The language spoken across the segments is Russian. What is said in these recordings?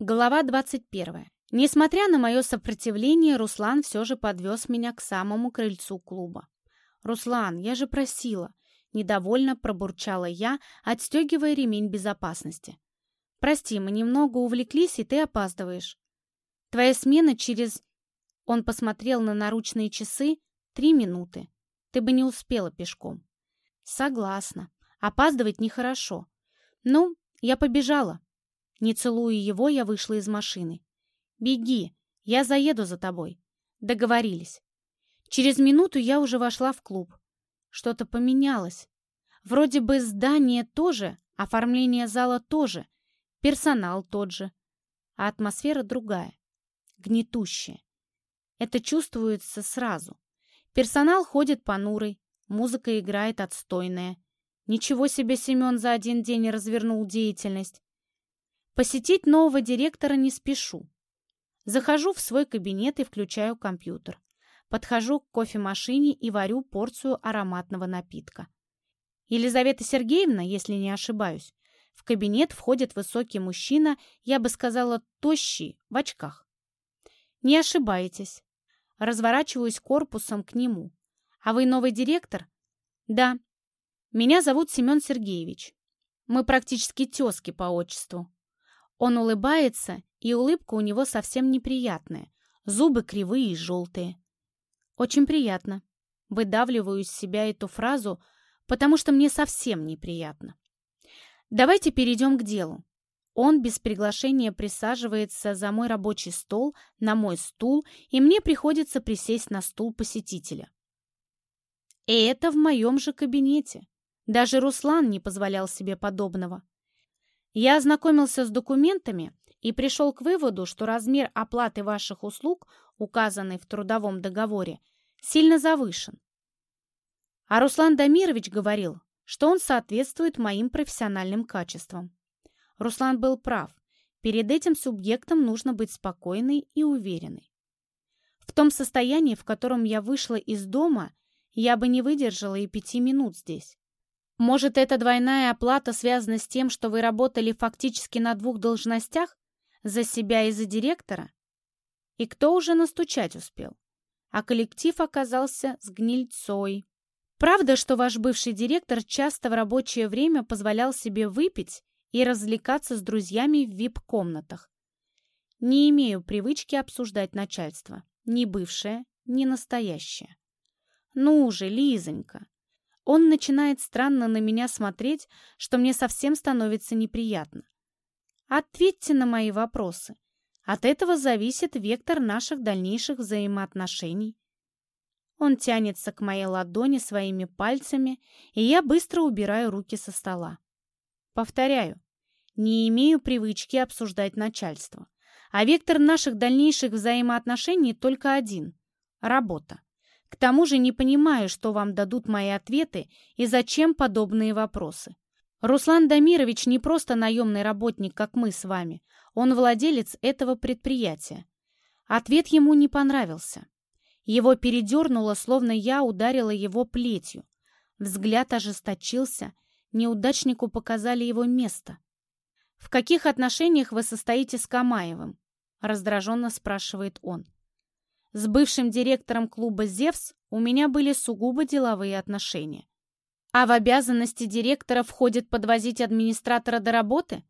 Глава 21. Несмотря на мое сопротивление, Руслан все же подвез меня к самому крыльцу клуба. «Руслан, я же просила!» Недовольно пробурчала я, отстегивая ремень безопасности. «Прости, мы немного увлеклись, и ты опаздываешь. Твоя смена через...» Он посмотрел на наручные часы. «Три минуты. Ты бы не успела пешком». «Согласна. Опаздывать нехорошо. Ну, я побежала. Не целуя его, я вышла из машины. «Беги, я заеду за тобой». Договорились. Через минуту я уже вошла в клуб. Что-то поменялось. Вроде бы здание тоже, оформление зала тоже, персонал тот же, а атмосфера другая, гнетущая. Это чувствуется сразу. Персонал ходит понурый, музыка играет отстойная. Ничего себе Семен за один день развернул деятельность. Посетить нового директора не спешу. Захожу в свой кабинет и включаю компьютер. Подхожу к кофемашине и варю порцию ароматного напитка. Елизавета Сергеевна, если не ошибаюсь, в кабинет входит высокий мужчина, я бы сказала, тощий, в очках. Не ошибаетесь. Разворачиваюсь корпусом к нему. А вы новый директор? Да. Меня зовут Семен Сергеевич. Мы практически тезки по отчеству. Он улыбается, и улыбка у него совсем неприятная. Зубы кривые и желтые. Очень приятно. Выдавливаю из себя эту фразу, потому что мне совсем неприятно. Давайте перейдем к делу. Он без приглашения присаживается за мой рабочий стол, на мой стул, и мне приходится присесть на стул посетителя. И это в моем же кабинете. Даже Руслан не позволял себе подобного. Я ознакомился с документами и пришел к выводу, что размер оплаты ваших услуг, указанный в трудовом договоре, сильно завышен. А Руслан Дамирович говорил, что он соответствует моим профессиональным качествам. Руслан был прав. Перед этим субъектом нужно быть спокойной и уверенной. В том состоянии, в котором я вышла из дома, я бы не выдержала и пяти минут здесь. Может, эта двойная оплата связана с тем, что вы работали фактически на двух должностях? За себя и за директора? И кто уже настучать успел? А коллектив оказался с гнильцой. Правда, что ваш бывший директор часто в рабочее время позволял себе выпить и развлекаться с друзьями в вип-комнатах? Не имею привычки обсуждать начальство. Ни бывшее, ни настоящее. Ну же, Лизонька, он начинает странно на меня смотреть, что мне совсем становится неприятно. Ответьте на мои вопросы. От этого зависит вектор наших дальнейших взаимоотношений. Он тянется к моей ладони своими пальцами, и я быстро убираю руки со стола. Повторяю, не имею привычки обсуждать начальство. А вектор наших дальнейших взаимоотношений только один – работа. К тому же не понимаю, что вам дадут мои ответы и зачем подобные вопросы. Руслан Дамирович не просто наемный работник, как мы с вами. Он владелец этого предприятия. Ответ ему не понравился. Его передернуло, словно я ударила его плетью. Взгляд ожесточился, неудачнику показали его место. «В каких отношениях вы состоите с Камаевым?» — раздраженно спрашивает он. С бывшим директором клуба «Зевс» у меня были сугубо деловые отношения. А в обязанности директора входит подвозить администратора до работы?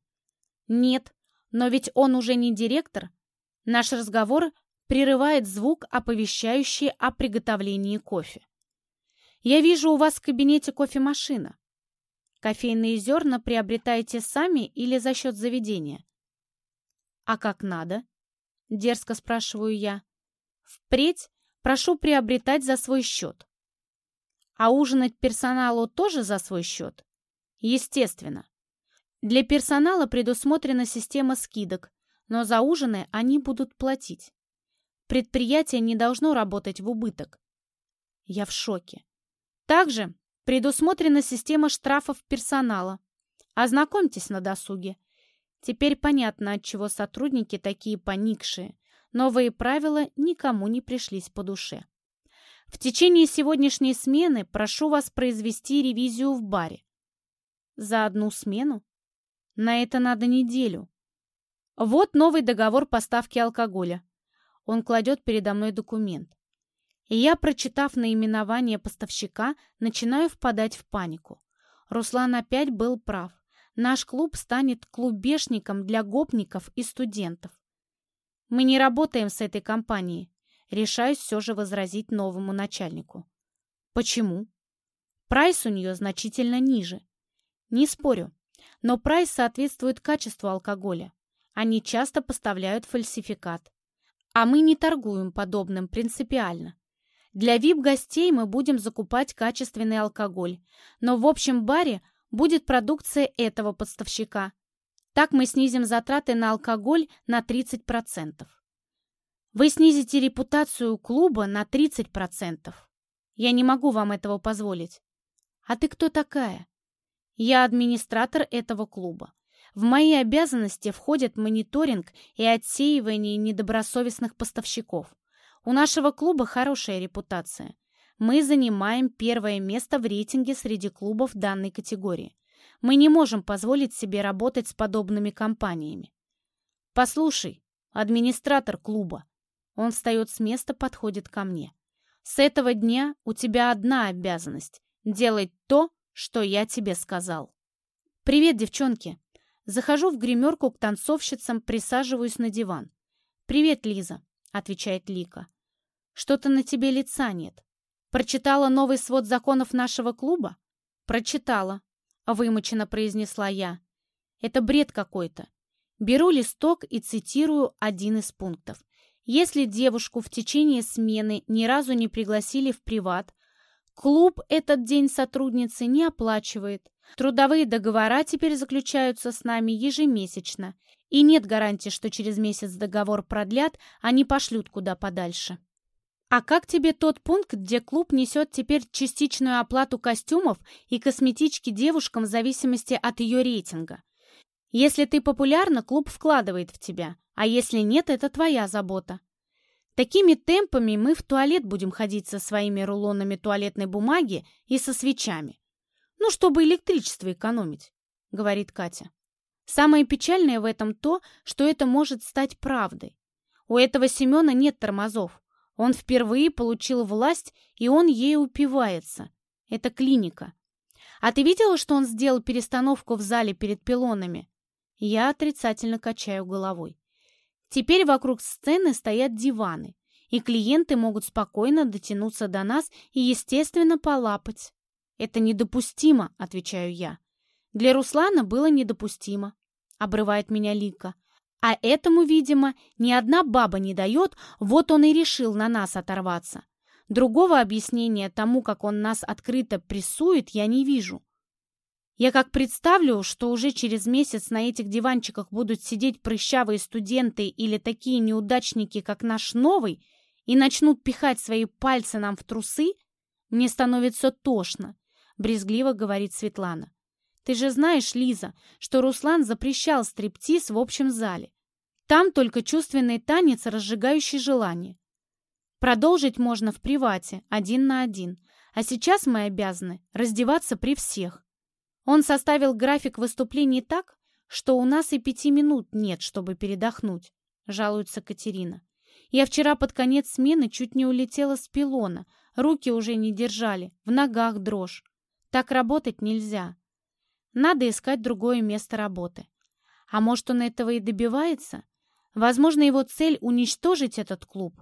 Нет, но ведь он уже не директор. Наш разговор прерывает звук, оповещающий о приготовлении кофе. Я вижу у вас в кабинете кофемашина. Кофейные зерна приобретаете сами или за счет заведения? А как надо? Дерзко спрашиваю я. Впредь прошу приобретать за свой счет. А ужинать персоналу тоже за свой счет? Естественно. Для персонала предусмотрена система скидок, но за ужины они будут платить. Предприятие не должно работать в убыток. Я в шоке. Также предусмотрена система штрафов персонала. Ознакомьтесь на досуге. Теперь понятно, от чего сотрудники такие поникшие. Новые правила никому не пришлись по душе. В течение сегодняшней смены прошу вас произвести ревизию в баре. За одну смену? На это надо неделю. Вот новый договор поставки алкоголя. Он кладет передо мной документ. И я, прочитав наименование поставщика, начинаю впадать в панику. Руслан опять был прав. Наш клуб станет клубешником для гопников и студентов. Мы не работаем с этой компанией. Решаюсь все же возразить новому начальнику. Почему? Прайс у нее значительно ниже. Не спорю, но прайс соответствует качеству алкоголя. Они часто поставляют фальсификат. А мы не торгуем подобным принципиально. Для VIP-гостей мы будем закупать качественный алкоголь, но в общем баре будет продукция этого поставщика. Так мы снизим затраты на алкоголь на 30%. Вы снизите репутацию клуба на 30%. Я не могу вам этого позволить. А ты кто такая? Я администратор этого клуба. В мои обязанности входят мониторинг и отсеивание недобросовестных поставщиков. У нашего клуба хорошая репутация. Мы занимаем первое место в рейтинге среди клубов данной категории. Мы не можем позволить себе работать с подобными компаниями. Послушай, администратор клуба. Он встает с места, подходит ко мне. С этого дня у тебя одна обязанность – делать то, что я тебе сказал. Привет, девчонки. Захожу в гримерку к танцовщицам, присаживаюсь на диван. Привет, Лиза, отвечает Лика. Что-то на тебе лица нет. Прочитала новый свод законов нашего клуба? Прочитала, вымученно произнесла я. Это бред какой-то. Беру листок и цитирую один из пунктов. Если девушку в течение смены ни разу не пригласили в приват, клуб этот день сотрудницы не оплачивает. Трудовые договора теперь заключаются с нами ежемесячно, и нет гарантии, что через месяц договор продлят, а не пошлют куда подальше. А как тебе тот пункт, где клуб несет теперь частичную оплату костюмов и косметички девушкам в зависимости от ее рейтинга? Если ты популярна, клуб вкладывает в тебя, а если нет, это твоя забота. Такими темпами мы в туалет будем ходить со своими рулонами туалетной бумаги и со свечами. Ну, чтобы электричество экономить, говорит Катя. Самое печальное в этом то, что это может стать правдой. У этого Семена нет тормозов. Он впервые получил власть, и он ей упивается. Это клиника. А ты видела, что он сделал перестановку в зале перед пилонами? Я отрицательно качаю головой. Теперь вокруг сцены стоят диваны, и клиенты могут спокойно дотянуться до нас и, естественно, полапать. Это недопустимо, отвечаю я. Для Руслана было недопустимо, обрывает меня Лика. А этому, видимо, ни одна баба не дает, вот он и решил на нас оторваться. Другого объяснения тому, как он нас открыто прессует, я не вижу. Я как представлю, что уже через месяц на этих диванчиках будут сидеть прыщавые студенты или такие неудачники, как наш новый, и начнут пихать свои пальцы нам в трусы, мне становится тошно, брезгливо говорит Светлана. Ты же знаешь, Лиза, что Руслан запрещал стриптиз в общем зале. Там только чувственный танец, разжигающий желание. Продолжить можно в привате, один на один. А сейчас мы обязаны раздеваться при всех. Он составил график выступлений так, что у нас и пяти минут нет, чтобы передохнуть, жалуется Катерина. Я вчера под конец смены чуть не улетела с пилона, руки уже не держали, в ногах дрожь. Так работать нельзя. Надо искать другое место работы. А может, он этого и добивается? Возможно, его цель — уничтожить этот клуб.